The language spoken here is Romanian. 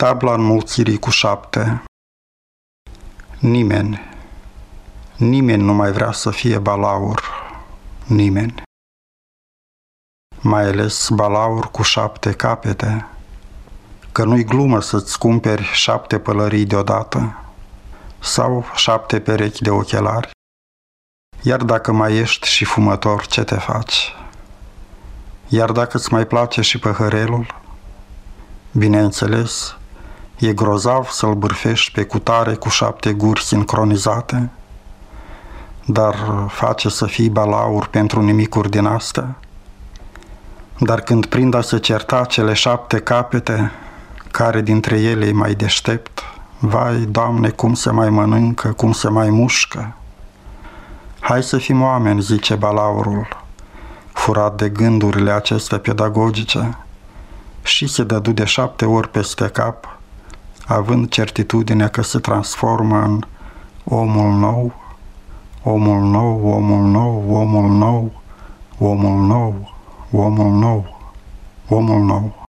Tabla înmulțirii cu șapte Nimeni, nimeni nu mai vrea să fie balaur, nimeni. Mai ales balaur cu șapte capete, că nu-i glumă să-ți cumperi șapte pălării deodată sau șapte perechi de ochelari. Iar dacă mai ești și fumător, ce te faci? Iar dacă îți mai place și păhărelul? Bineînțeles, e grozav să-l bârfești pe cutare cu șapte guri sincronizate, dar face să fii balaur pentru nimicuri din astea. Dar când prind a se certa cele șapte capete, care dintre ele e mai deștept, vai, Doamne, cum se mai mănâncă, cum se mai mușcă. Hai să fim oameni, zice balaurul, furat de gândurile acestea pedagogice, și se dădu de șapte ori peste cap, având certitudinea că se transformă în omul nou, omul nou, omul nou, omul nou, omul nou, omul nou, omul nou.